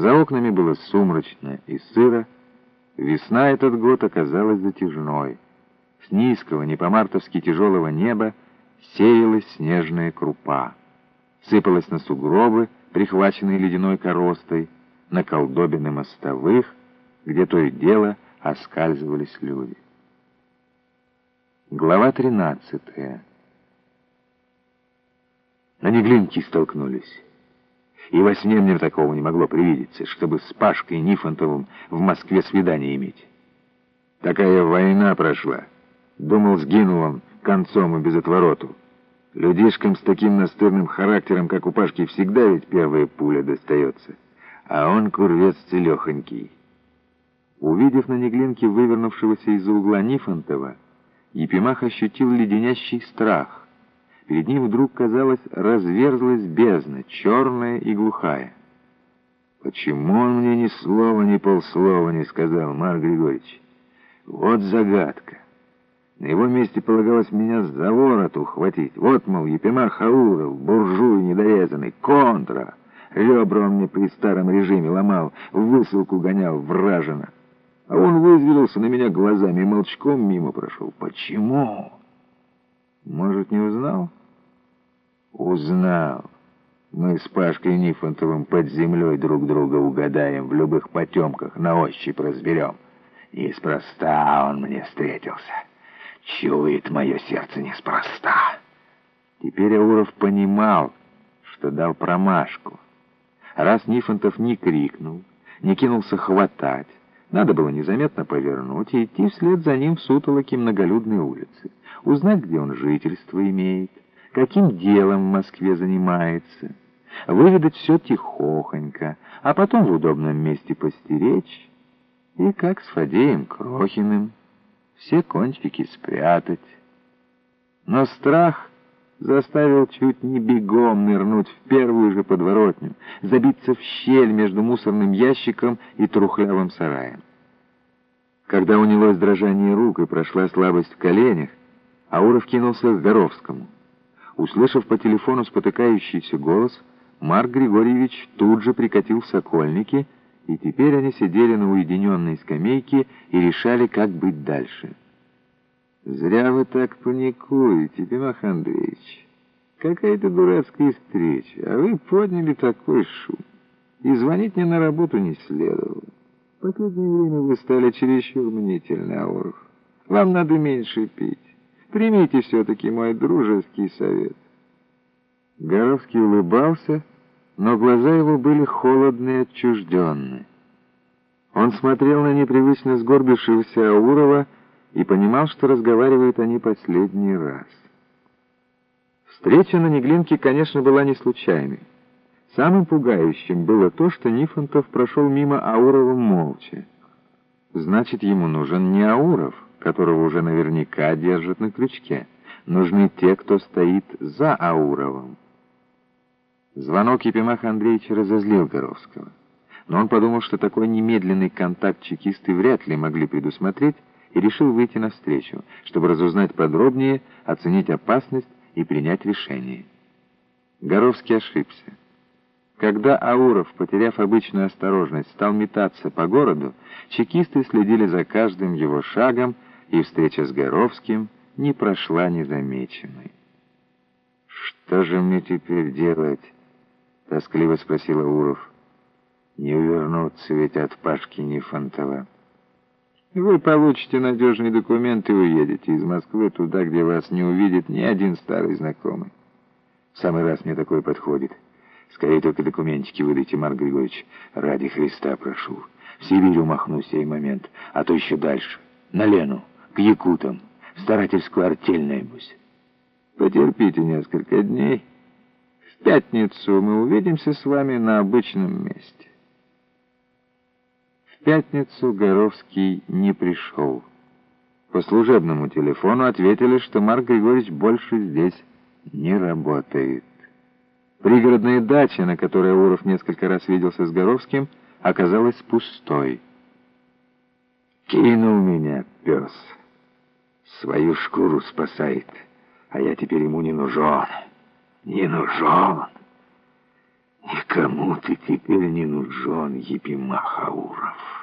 За окнами было сумрачно и сыро. Весна этот год оказалась затяжной. С низкого, не по-мартовски тяжелого неба сеялась снежная крупа. Сыпалась на сугробы, прихваченные ледяной коростой, на колдобины мостовых, где то и дело оскальзывались люди. Глава тринадцатая. На Неглинке столкнулись. И во сне мне такого не могло привидеться, чтобы с Пашкой Нифонтовым в Москве свидание иметь. Такая война прошла. Думал, сгинул он концом и без отвороту. Людишкам с таким настырным характером, как у Пашки, всегда ведь первая пуля достается. А он курвец целехонький. Увидев на Неглинке вывернувшегося из-за угла Нифонтова, Епимах ощутил леденящий страх. Перед ним вдруг, казалось, разверзлась бездна, черная и глухая. «Почему он мне ни слова, ни полслова не сказал, Марк Григорьевич? Вот загадка. На его месте полагалось меня за ворот ухватить. Вот, мол, Епимар Хауров, буржуй недорезанный, контра. Ребра он мне при старом режиме ломал, высылку гонял вражина. А он вызверился на меня глазами и молчком мимо прошел. Почему? Может, не узнал?» Узнал. Мы с Пашкой Нифонтовым под землей друг друга угадаем, в любых потемках на ощупь разберем. Неспроста он мне встретился. Чует мое сердце неспроста. Теперь Ауров понимал, что дал промашку. Раз Нифонтов не крикнул, не кинулся хватать, надо было незаметно повернуть и идти вслед за ним в сутолоке многолюдной улицы, узнать, где он жительство имеет, каким делом в Москве занимается, выведать все тихохонько, а потом в удобном месте постеречь, и как с Фадеем Крохиным, все кончики спрятать. Но страх заставил чуть не бегом нырнуть в первую же подворотню, забиться в щель между мусорным ящиком и трухлявым сараем. Когда унялось дрожание рук и прошла слабость в коленях, Ауров кинулся к Горовскому — Услышав по телефону спотыкающийся голос, Марк Григорьевич тут же прикатил Сокольники, и теперь они сидели на уединенной скамейке и решали, как быть дальше. «Зря вы так паникуете, Тимох Андреевич. Какая-то дурацкая встреча, а вы подняли такой шум. И звонить мне на работу не следовало. В последнее время вы стали чересчур мнительны, Ауров. Вам надо меньше пить». Примите все-таки мой дружеский совет». Горовский улыбался, но глаза его были холодные и отчужденные. Он смотрел на непривычно сгорбившегося Аурова и понимал, что разговаривают они последний раз. Встреча на Неглинке, конечно, была не случайной. Самым пугающим было то, что Нифонтов прошел мимо Аурова молча. Значит, ему нужен не Ауров — которого уже наверняка держат на крючке. Нужны те, кто стоит за Ауровым. Звонок Епимаха Андреевича разозлил Горовского. Но он подумал, что такой немедленный контакт чекисты вряд ли могли предусмотреть, и решил выйти навстречу, чтобы разузнать подробнее, оценить опасность и принять решение. Горовский ошибся. Когда Ауров, потеряв обычную осторожность, стал метаться по городу, чекисты следили за каждым его шагом, и встреча с Горовским не прошла незамеченной. «Что же мне теперь делать?» — тоскливо спросил Уров. «Не увернуться ведь от Пашки Нифонтова». «Вы получите надежный документ и уедете из Москвы туда, где вас не увидит ни один старый знакомый. В самый раз мне такое подходит. Скорее только документики выдайте, Марк Григорьевич. Ради Христа прошу. В Сибирь умахну сей момент, а то еще дальше. На Лену» к якутам, в старательскую артель наймусь. Потерпите несколько дней. В пятницу мы увидимся с вами на обычном месте. В пятницу Горовский не пришел. По служебному телефону ответили, что Марк Григорьевич больше здесь не работает. Пригородная дача, на которой Уров несколько раз виделся с Горовским, оказалась пустой. «Кинул меня пес» свою шкуру спасает, а я теперь ему не нужен. Не нужен. Никому ты теперь не нужен, Епимах Ауров.